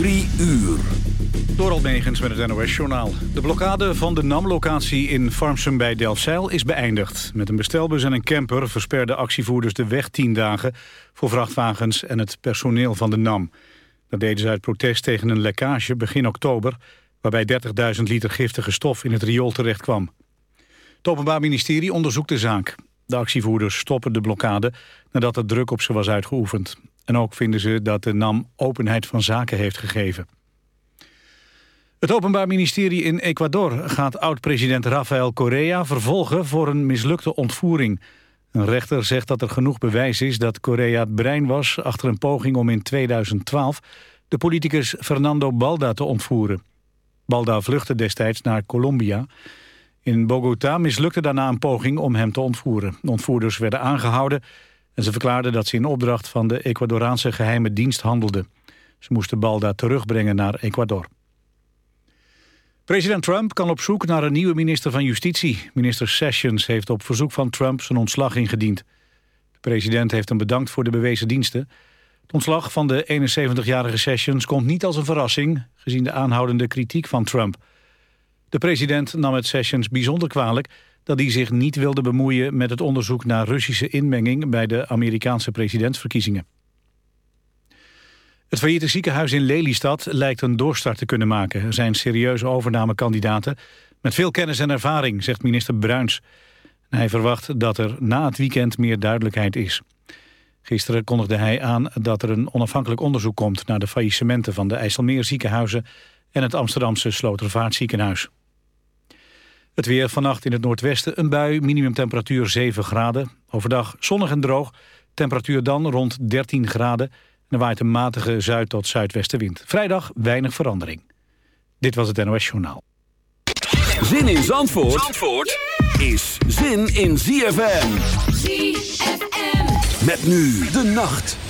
Drie uur. Door met het NOS-journaal. De blokkade van de NAM-locatie in Farmsum bij Delfzijl is beëindigd. Met een bestelbus en een camper versperden actievoerders de weg tien dagen... voor vrachtwagens en het personeel van de NAM. Dat deden ze uit protest tegen een lekkage begin oktober... waarbij 30.000 liter giftige stof in het riool terecht kwam. Het Openbaar Ministerie onderzoekt de zaak. De actievoerders stoppen de blokkade nadat er druk op ze was uitgeoefend. En ook vinden ze dat de NAM openheid van zaken heeft gegeven. Het Openbaar Ministerie in Ecuador gaat oud-president Rafael Correa vervolgen voor een mislukte ontvoering. Een rechter zegt dat er genoeg bewijs is dat Correa het brein was achter een poging om in 2012 de politicus Fernando Balda te ontvoeren. Balda vluchtte destijds naar Colombia. In Bogota mislukte daarna een poging om hem te ontvoeren. De ontvoerders werden aangehouden en ze verklaarden dat ze in opdracht van de Ecuadoraanse geheime dienst handelden. Ze moesten Balda terugbrengen naar Ecuador. President Trump kan op zoek naar een nieuwe minister van Justitie. Minister Sessions heeft op verzoek van Trump zijn ontslag ingediend. De president heeft hem bedankt voor de bewezen diensten. Het ontslag van de 71-jarige Sessions komt niet als een verrassing... gezien de aanhoudende kritiek van Trump. De president nam het Sessions bijzonder kwalijk... dat hij zich niet wilde bemoeien met het onderzoek naar Russische inmenging... bij de Amerikaanse presidentsverkiezingen. Het failliete ziekenhuis in Lelystad lijkt een doorstart te kunnen maken. Er zijn serieuze overnamekandidaten met veel kennis en ervaring, zegt minister Bruins. Hij verwacht dat er na het weekend meer duidelijkheid is. Gisteren kondigde hij aan dat er een onafhankelijk onderzoek komt... naar de faillissementen van de IJsselmeer ziekenhuizen... en het Amsterdamse Slotervaartziekenhuis. Het weer vannacht in het noordwesten een bui, minimumtemperatuur 7 graden. Overdag zonnig en droog, temperatuur dan rond 13 graden... Er waait een matige zuid- tot zuidwestenwind. Vrijdag weinig verandering. Dit was het NOS Journaal. Zin in Zandvoort, Zandvoort is zin in ZFM. ZFM. Met nu de nacht.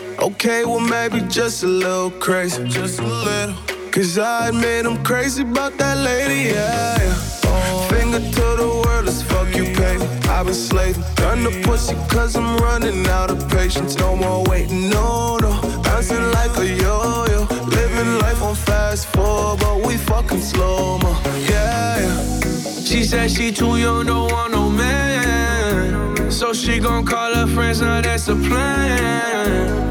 Okay, well maybe just a little crazy. Just a little. Cause I admit I'm crazy about that lady, yeah. yeah. Finger to the world as fuck you pay. I've been slaving. Done the pussy cause I'm running out of patience. No more waiting, no, no. Bouncing like a yo yo. Living life on fast forward, but we fucking slow mo. Yeah, yeah. She said she too young, don't want no man. So she gon' call her friends, now that's a plan.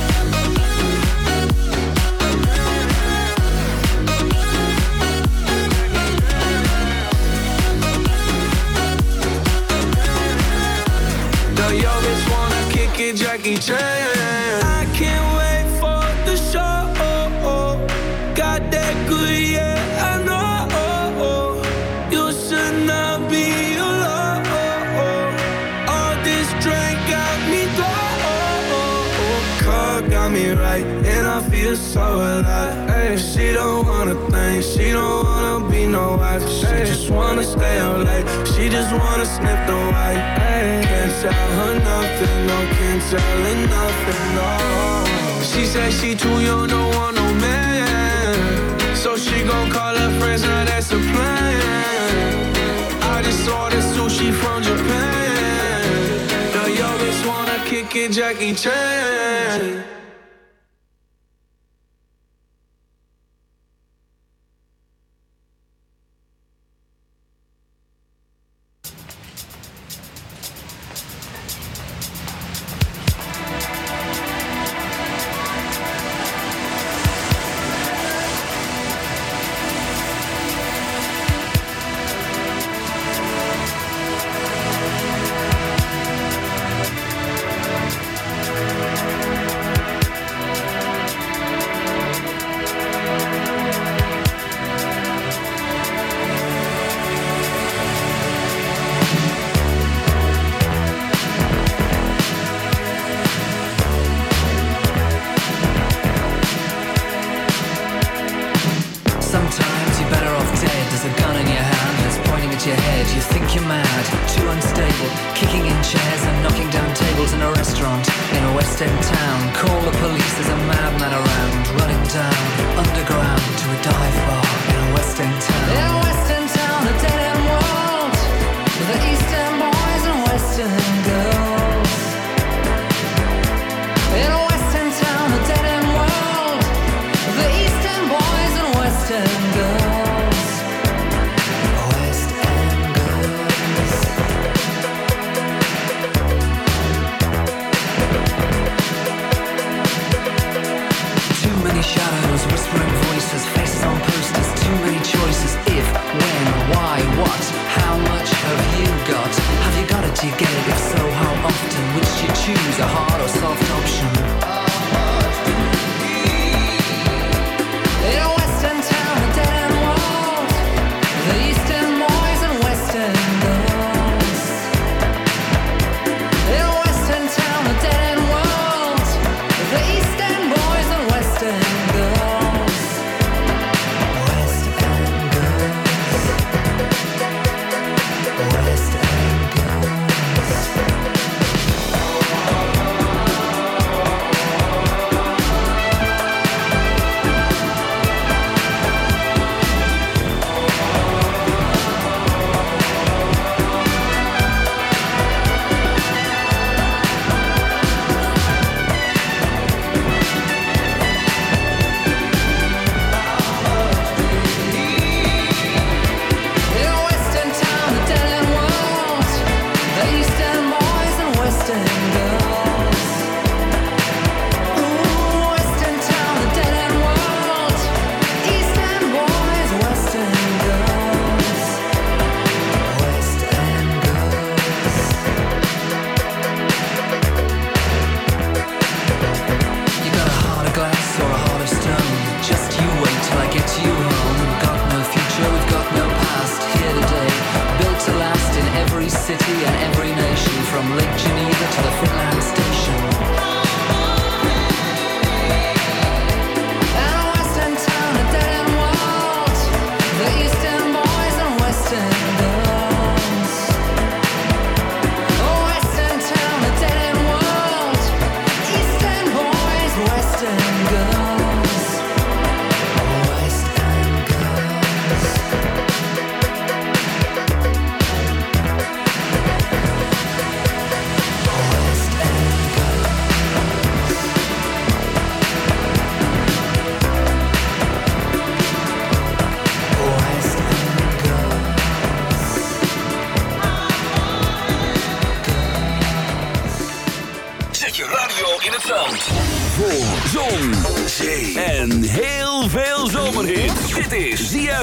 The youngest wanna kick it, Jackie Chan. I can't wait. Feel so alive. Hey, she don't wanna think, she don't wanna be no wife. She just wanna stay out late. She just wanna sniff the white. Hey, can't tell her nothing, no, can't tell her nothing, no. She said she too young, don't want no man. So she gon' call her friends, now that's a plan. I just ordered sushi from Japan. The youngest wanna kick it, Jackie Chan.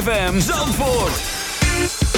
ZFM Zandvoort.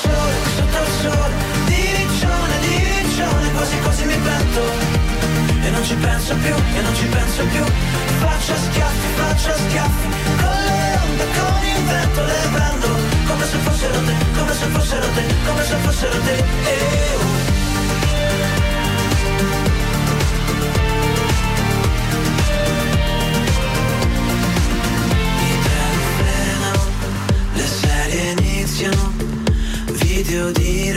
Sole, sotto il sole, di riccione, di riccione, quasi quasi mi pento. E non ci penso più, e non ci penso più Faccio schiaffi, faccio schiaffi Con le onde, con il vento le prendo Come se fossero te, come se fossero te, come se fossero te eh, oh.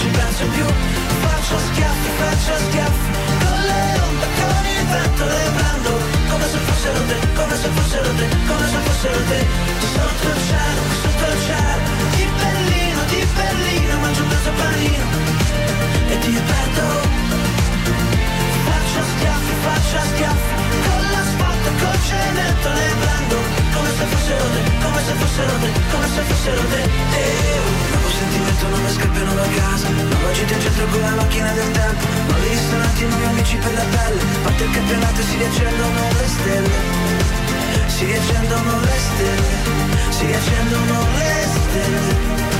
ci penso più. Faccio schiaffi, faccio schiaffi. Con le onde, con il vento le prendo Come se fossero te, come se fossero te Come se fossero te. Sotto il cielo, sotto il cielo. Di Berlino, di Berlino Mangio un pezzo panino. E ti perdo Faccio schiaffi, faccio schiaffi. Con l'asfalto, col cemento le prendo Come se fossero te, se fossero te, come se fossero te. Eh, oh. Nuovo sentimento, nuove scappano da casa. Nuova città in centro con la macchina del tempo. Nuovi ristoranti, nuovi amici per la pelle. Parte il campionato e si riaccendono le stelle? Si riaccendono le stelle. Si riaccendono le stelle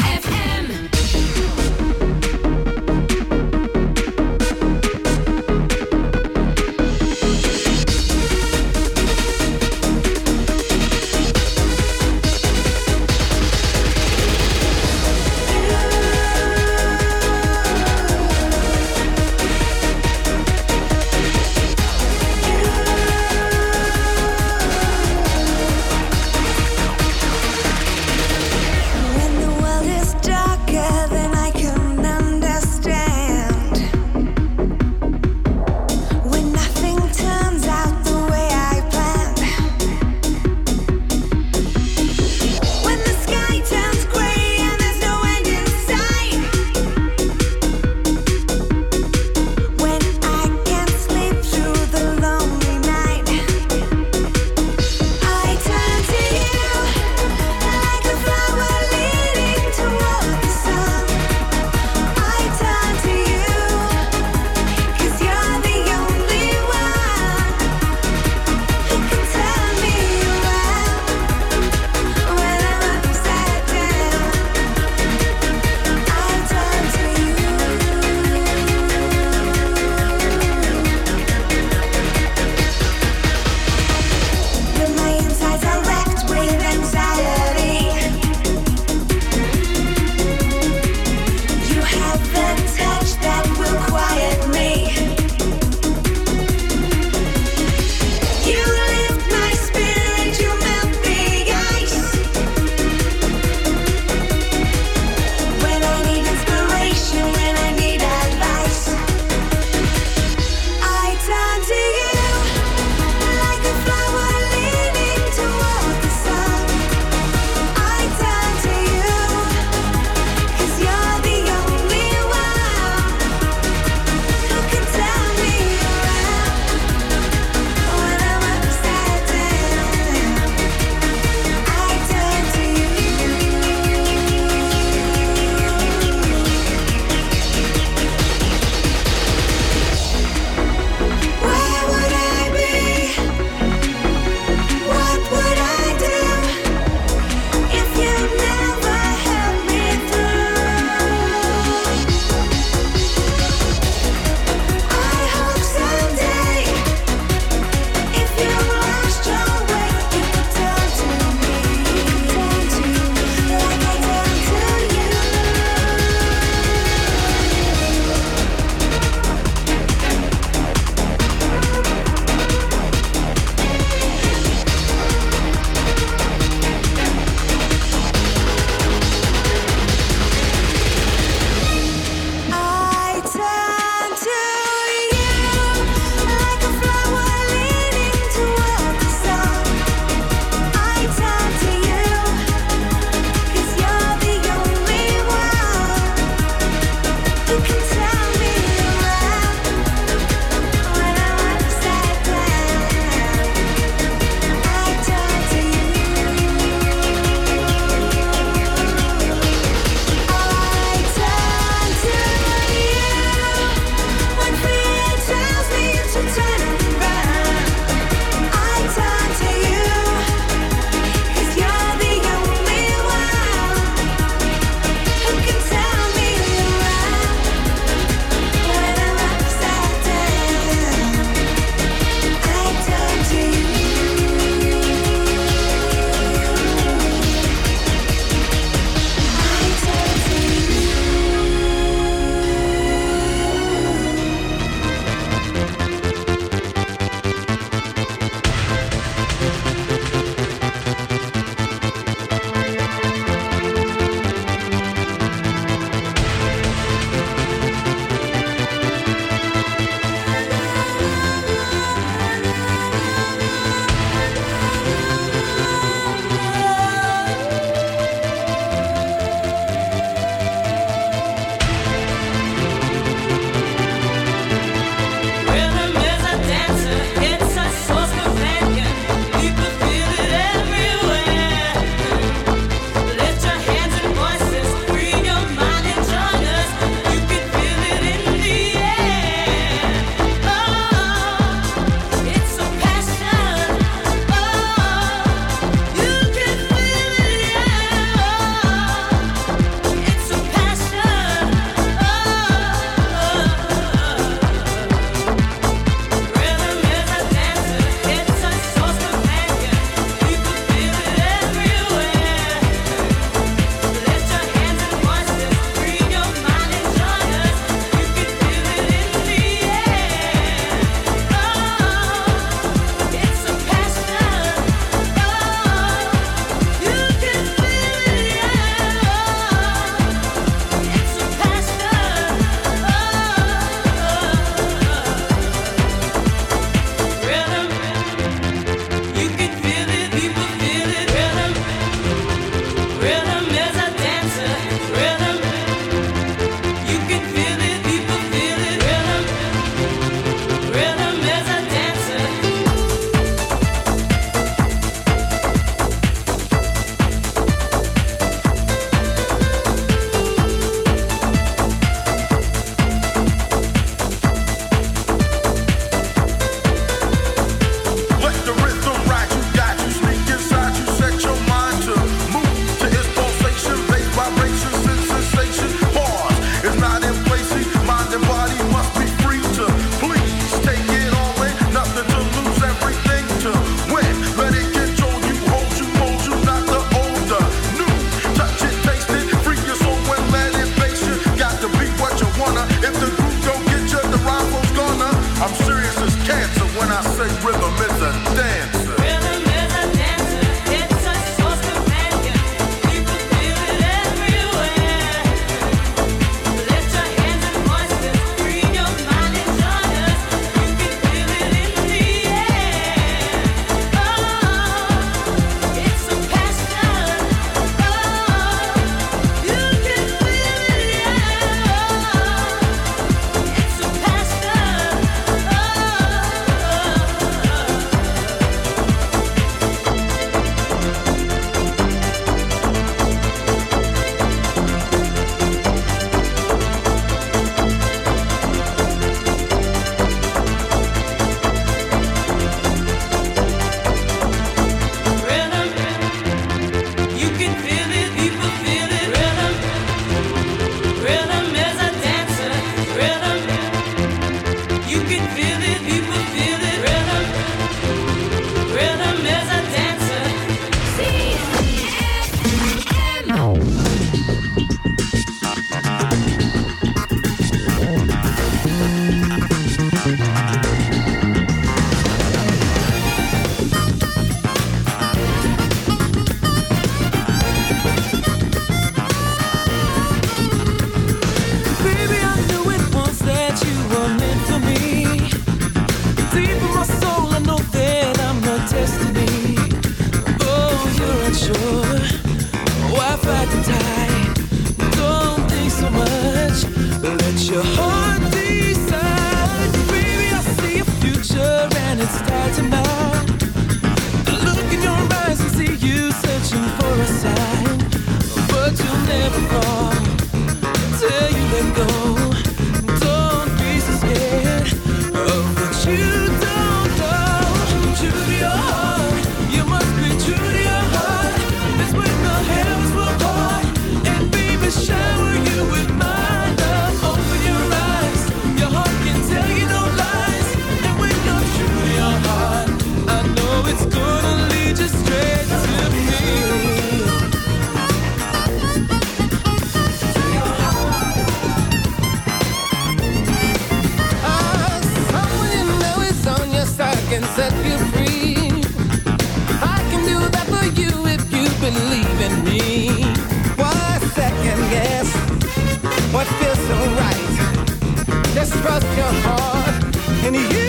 many years.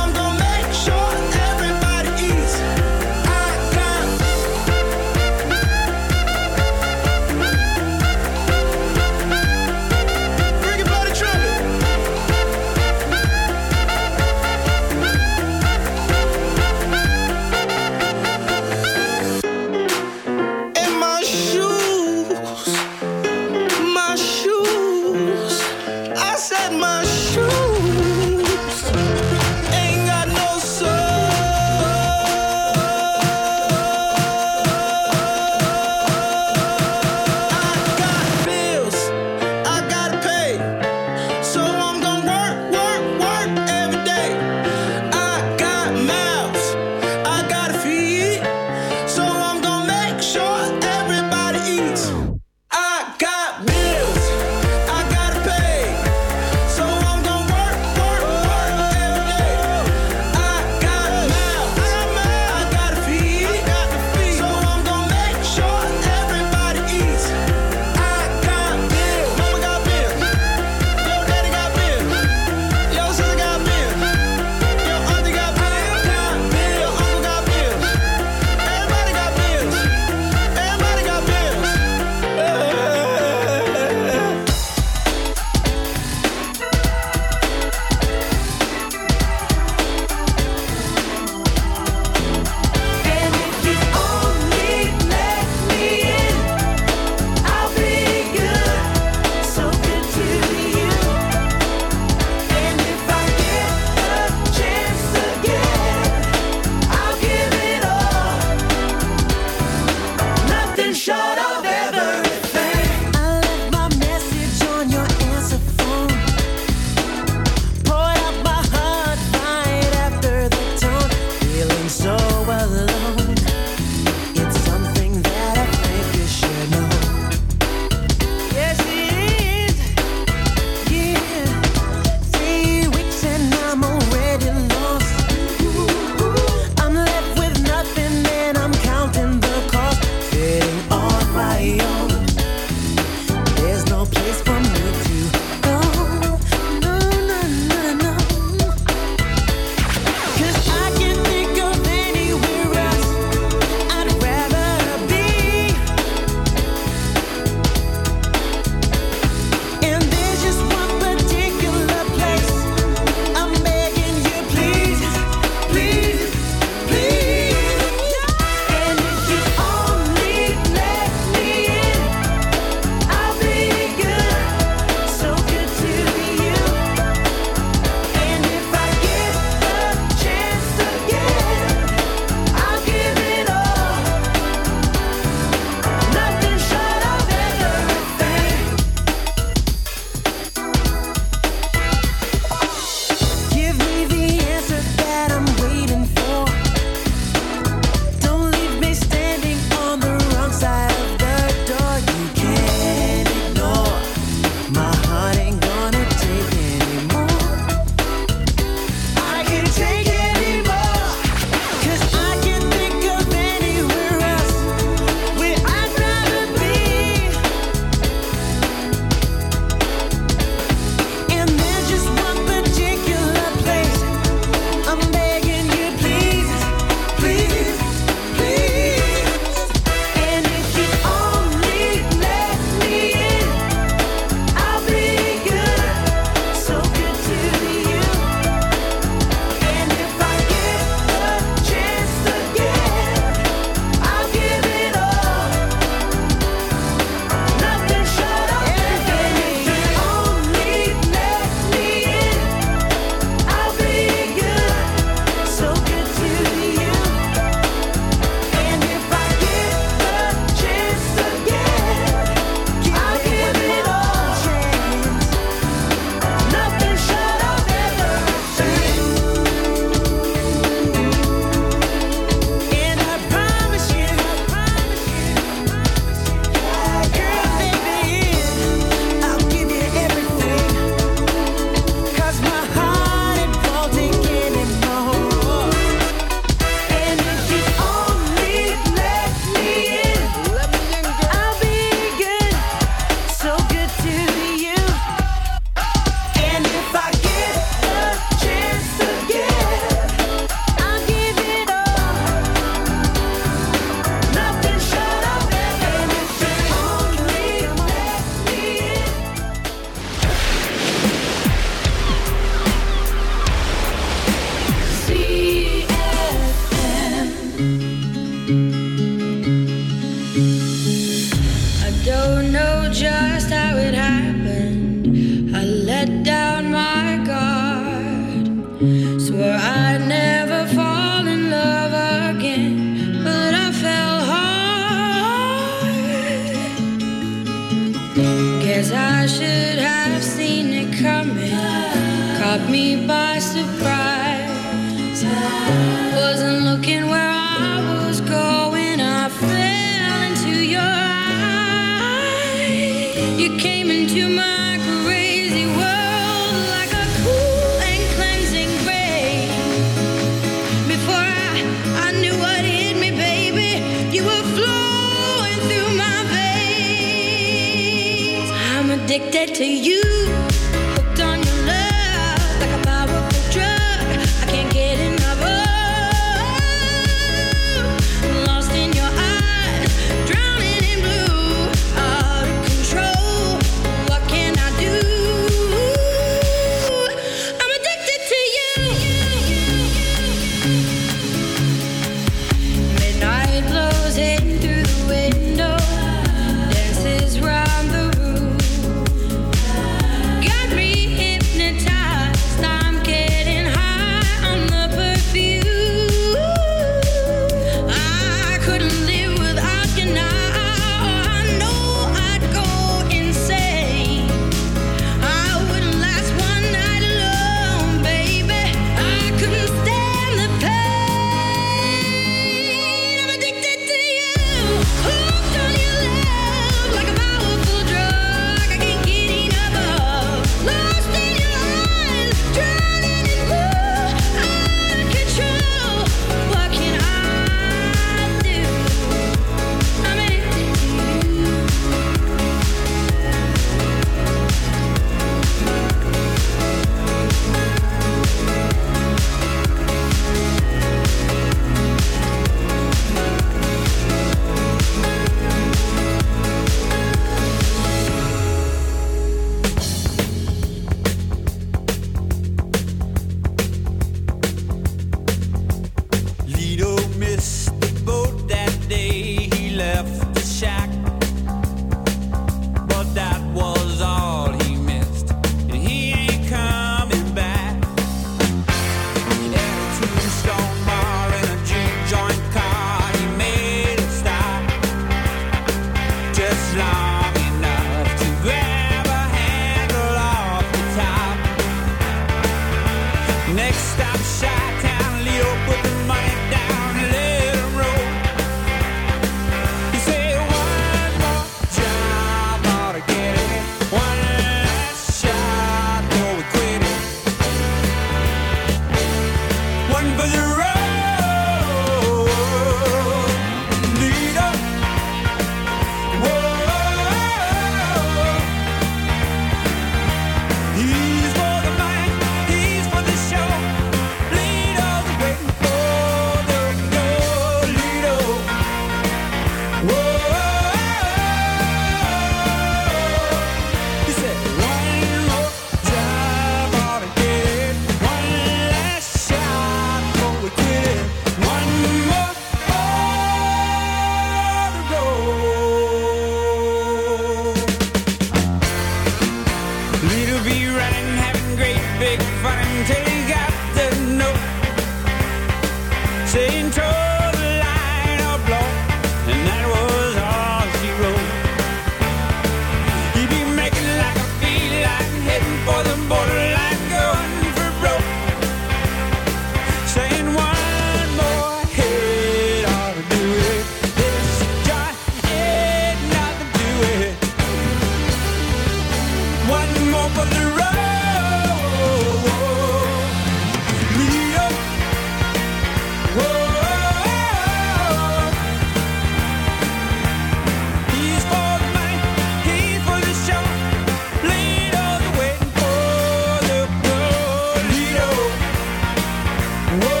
Whoa.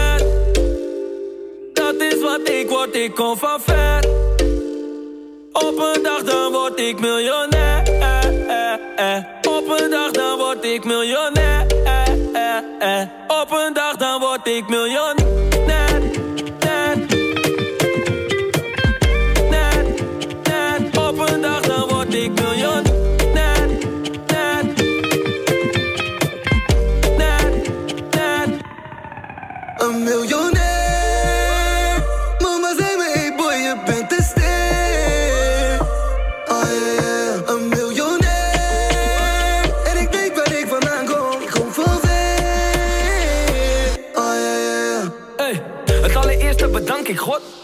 wat ik word, ik kom van ver. Op een dag dan word ik miljonair. Op een dag dan word ik miljonair. Op een dag dan word ik miljonair.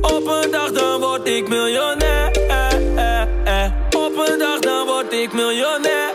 Op een dag dan word ik miljonair. Op een dag dan word ik miljonair.